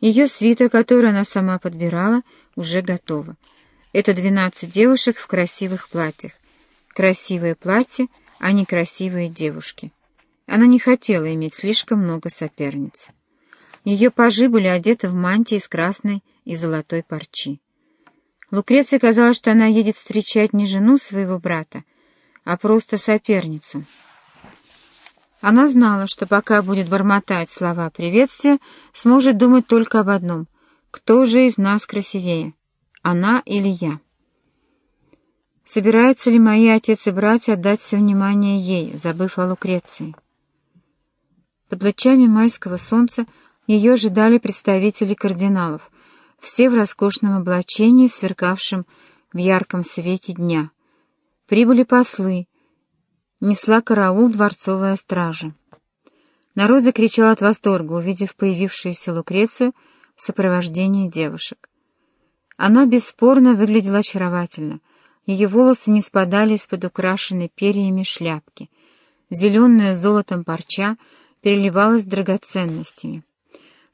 Ее свита, которую она сама подбирала, уже готова. Это двенадцать девушек в красивых платьях. Красивые платья, а не красивые девушки. Она не хотела иметь слишком много соперниц. Ее пажи были одеты в мантии из красной и золотой парчи. Лукреции казалось, что она едет встречать не жену своего брата, а просто соперницу. Она знала, что пока будет бормотать слова приветствия, сможет думать только об одном — кто же из нас красивее, она или я? Собираются ли мои отец и братья отдать все внимание ей, забыв о Лукреции? Под лучами майского солнца ее ожидали представители кардиналов, все в роскошном облачении, сверкавшем в ярком свете дня. Прибыли послы, несла караул дворцовая стража. Народ закричал от восторга, увидев появившуюся Лукрецию в сопровождении девушек. Она бесспорно выглядела очаровательно. Ее волосы не спадали из-под украшенной перьями шляпки. Зеленая золотом парча — переливалась драгоценностями.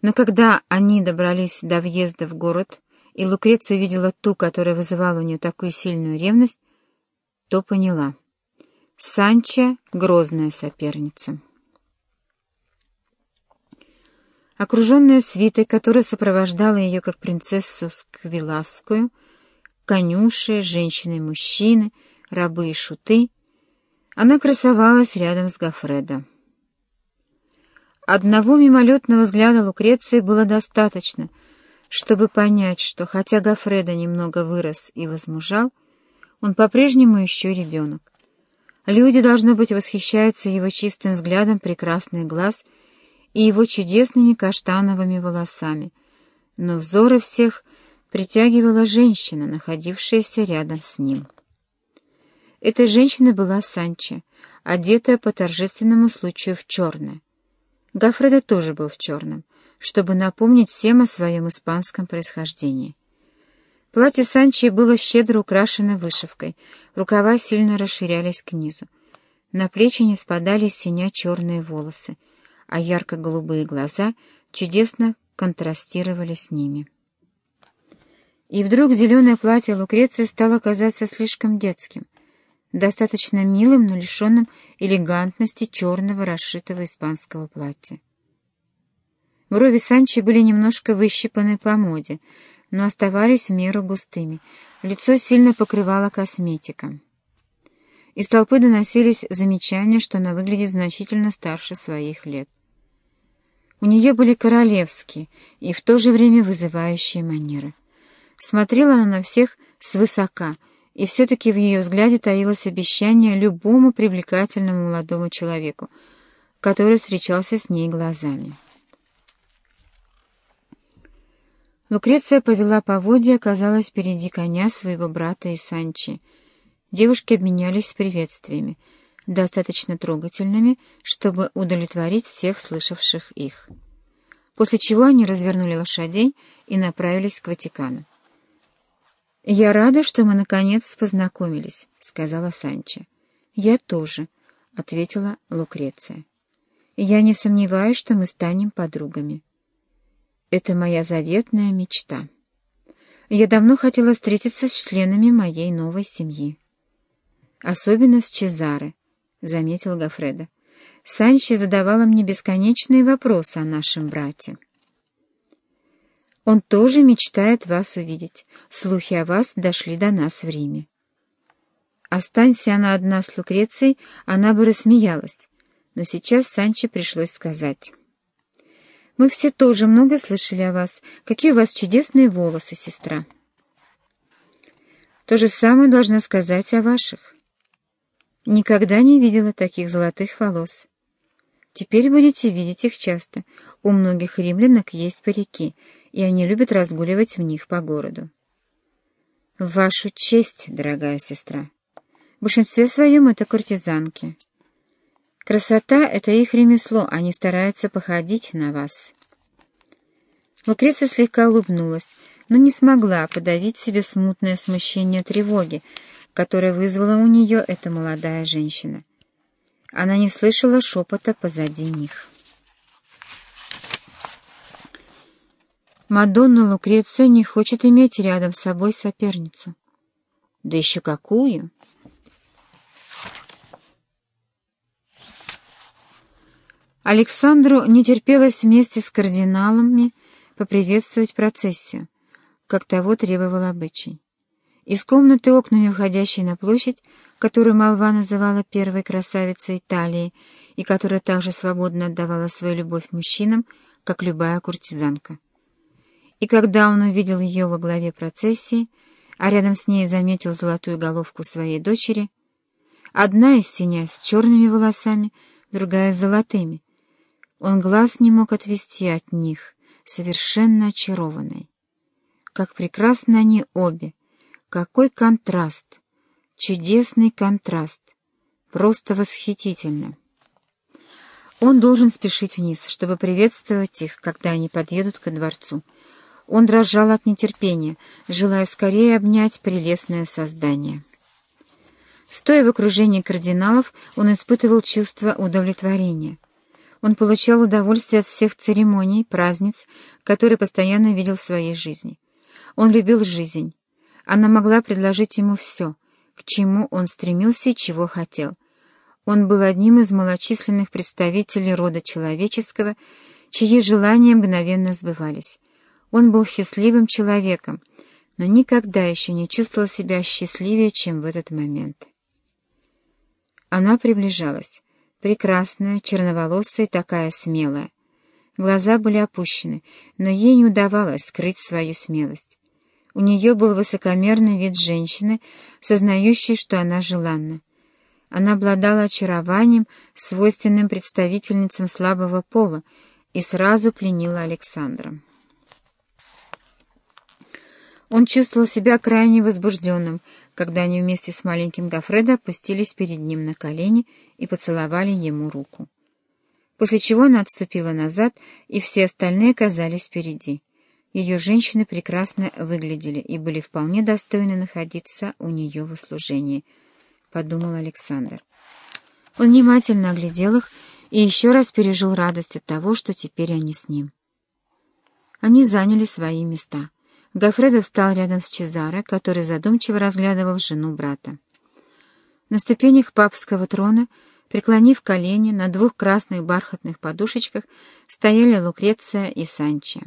Но когда они добрались до въезда в город, и Лукреция увидела ту, которая вызывала у нее такую сильную ревность, то поняла. Санча — грозная соперница. Окруженная свитой, которая сопровождала ее как принцессу Сквиласскую, конюши, женщины и мужчины, рабы и шуты, она красовалась рядом с Гафредо. Одного мимолетного взгляда Лукреции было достаточно, чтобы понять, что хотя Гафреда немного вырос и возмужал, он по-прежнему еще ребенок. Люди, должно быть, восхищаются его чистым взглядом прекрасных глаз и его чудесными каштановыми волосами, но взоры всех притягивала женщина, находившаяся рядом с ним. Этой женщиной была Санча, одетая по торжественному случаю в черное. Гафредо тоже был в черном, чтобы напомнить всем о своем испанском происхождении. Платье Санчи было щедро украшено вышивкой, рукава сильно расширялись к низу. На плечи не спадали синя черные волосы, а ярко-голубые глаза чудесно контрастировали с ними. И вдруг зеленое платье Лукреции стало казаться слишком детским достаточно милым, но лишенным элегантности черного расшитого испанского платья. Брови Санчи были немножко выщипаны по моде, но оставались в меру густыми. Лицо сильно покрывало косметика. Из толпы доносились замечания, что она выглядит значительно старше своих лет. У нее были королевские и в то же время вызывающие манеры. Смотрела она на всех свысока — и все-таки в ее взгляде таилось обещание любому привлекательному молодому человеку, который встречался с ней глазами. Лукреция повела поводья, оказалась впереди коня своего брата и Санчи. Девушки обменялись приветствиями, достаточно трогательными, чтобы удовлетворить всех слышавших их. После чего они развернули лошадей и направились к Ватикану. «Я рада, что мы, наконец, познакомились», — сказала Санчо. «Я тоже», — ответила Лукреция. «Я не сомневаюсь, что мы станем подругами. Это моя заветная мечта. Я давно хотела встретиться с членами моей новой семьи. Особенно с Чезаре», — заметил Гафредо. «Санчо задавала мне бесконечные вопросы о нашем брате». Он тоже мечтает вас увидеть. Слухи о вас дошли до нас в Риме. Останься она одна с Лукрецией, она бы рассмеялась. Но сейчас Санче пришлось сказать. «Мы все тоже много слышали о вас. Какие у вас чудесные волосы, сестра!» «То же самое должна сказать о ваших. Никогда не видела таких золотых волос. Теперь будете видеть их часто. У многих римлянок есть парики, и они любят разгуливать в них по городу. Вашу честь, дорогая сестра. В большинстве своем это куртизанки. Красота — это их ремесло, они стараются походить на вас. Лукреция слегка улыбнулась, но не смогла подавить себе смутное смущение тревоги, которое вызвала у нее эта молодая женщина. Она не слышала шепота позади них. Мадонна Лукреция не хочет иметь рядом с собой соперницу. Да еще какую! Александру не терпелось вместе с кардиналами поприветствовать процессию, как того требовал обычай. Из комнаты, окнами входящей на площадь, которую молва называла первой красавицей Италии и которая также свободно отдавала свою любовь мужчинам, как любая куртизанка. И когда он увидел ее во главе процессии, а рядом с ней заметил золотую головку своей дочери, одна из синя с черными волосами, другая с золотыми, он глаз не мог отвести от них, совершенно очарованный. Как прекрасны они обе! Какой контраст! Чудесный контраст! Просто восхитительно! Он должен спешить вниз, чтобы приветствовать их, когда они подъедут ко дворцу. Он дрожал от нетерпения, желая скорее обнять прелестное создание. Стоя в окружении кардиналов, он испытывал чувство удовлетворения. Он получал удовольствие от всех церемоний, праздниц, которые постоянно видел в своей жизни. Он любил жизнь. Она могла предложить ему все, к чему он стремился и чего хотел. Он был одним из малочисленных представителей рода человеческого, чьи желания мгновенно сбывались. Он был счастливым человеком, но никогда еще не чувствовал себя счастливее, чем в этот момент. Она приближалась прекрасная, черноволосая, такая смелая. Глаза были опущены, но ей не удавалось скрыть свою смелость. У нее был высокомерный вид женщины, сознающей, что она желанна. Она обладала очарованием, свойственным представительницам слабого пола, и сразу пленила Александра. Он чувствовал себя крайне возбужденным, когда они вместе с маленьким Гафредо опустились перед ним на колени и поцеловали ему руку. После чего она отступила назад, и все остальные оказались впереди. Ее женщины прекрасно выглядели и были вполне достойны находиться у нее в услужении, — подумал Александр. Он внимательно оглядел их и еще раз пережил радость от того, что теперь они с ним. Они заняли свои места — Гафредо встал рядом с Чезаро, который задумчиво разглядывал жену брата. На ступенях папского трона, преклонив колени на двух красных бархатных подушечках, стояли Лукреция и Санчо.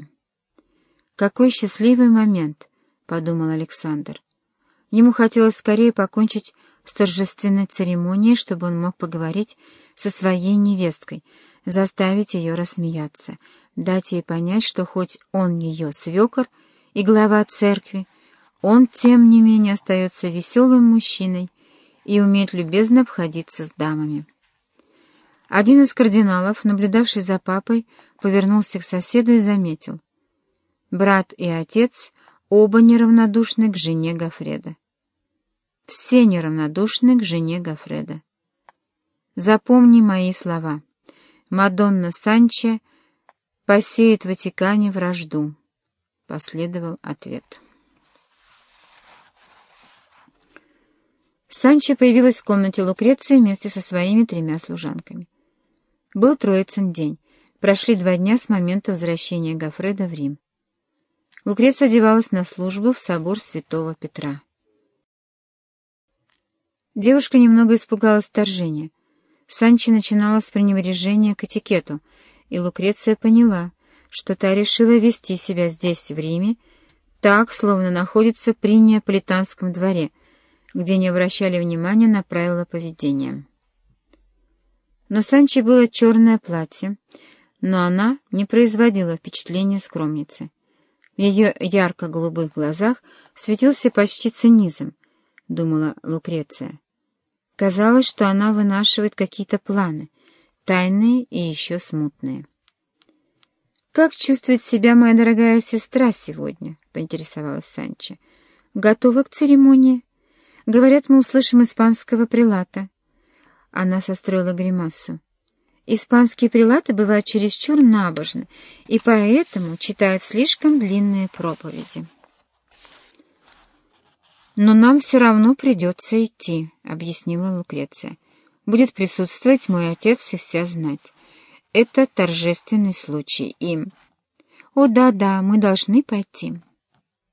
«Какой счастливый момент!» — подумал Александр. Ему хотелось скорее покончить с торжественной церемонией, чтобы он мог поговорить со своей невесткой, заставить ее рассмеяться, дать ей понять, что хоть он ее свекор — и глава церкви, он, тем не менее, остается веселым мужчиной и умеет любезно обходиться с дамами. Один из кардиналов, наблюдавший за папой, повернулся к соседу и заметил. Брат и отец оба неравнодушны к жене Гафреда. Все неравнодушны к жене Гафреда. Запомни мои слова. Мадонна Санче посеет в Ватикане вражду. Последовал ответ. Санчо появилась в комнате Лукреции вместе со своими тремя служанками. Был Троицын день. Прошли два дня с момента возвращения Гафреда в Рим. Лукреция одевалась на службу в собор святого Петра. Девушка немного испугалась вторжения. Санчо начинала с пренебрежения к этикету, и Лукреция поняла, что та решила вести себя здесь, в Риме, так, словно находится при Неаполитанском дворе, где не обращали внимания на правила поведения. Но Санче было черное платье, но она не производила впечатления скромницы. В ее ярко-голубых глазах светился почти цинизм, — думала Лукреция. Казалось, что она вынашивает какие-то планы, тайные и еще смутные. «Как чувствует себя моя дорогая сестра сегодня?» — поинтересовалась Санчо. «Готова к церемонии?» «Говорят, мы услышим испанского прилата». Она состроила гримасу. «Испанские прилаты бывают чересчур набожны, и поэтому читают слишком длинные проповеди». «Но нам все равно придется идти», — объяснила Лукреция. «Будет присутствовать мой отец и вся знать. Это торжественный случай, им. «О, да-да, мы должны пойти».